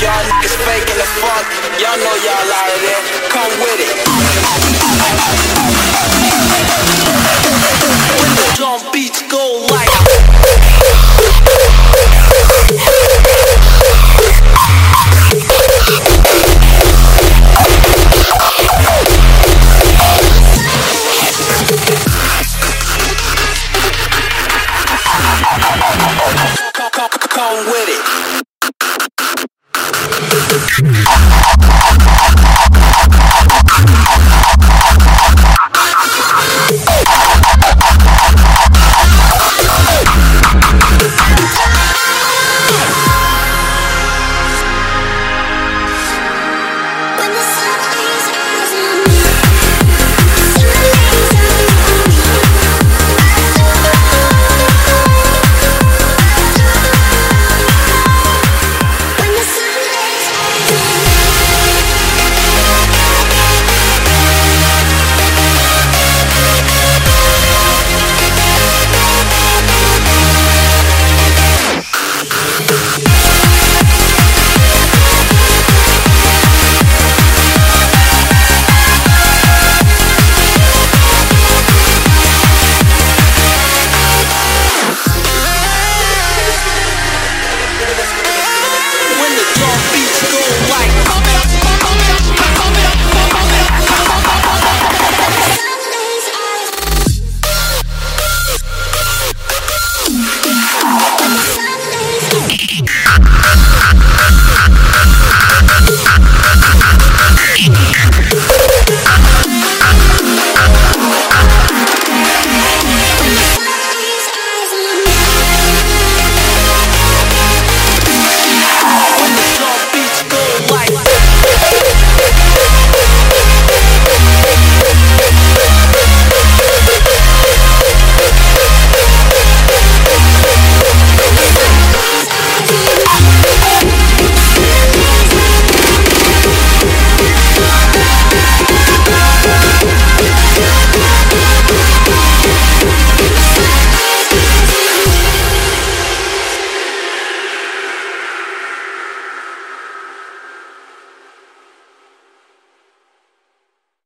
Y'all niggas faking the fuck. Y'all know y'all out of there. Come with it. When the drum beats go like. Come with it. Yeah.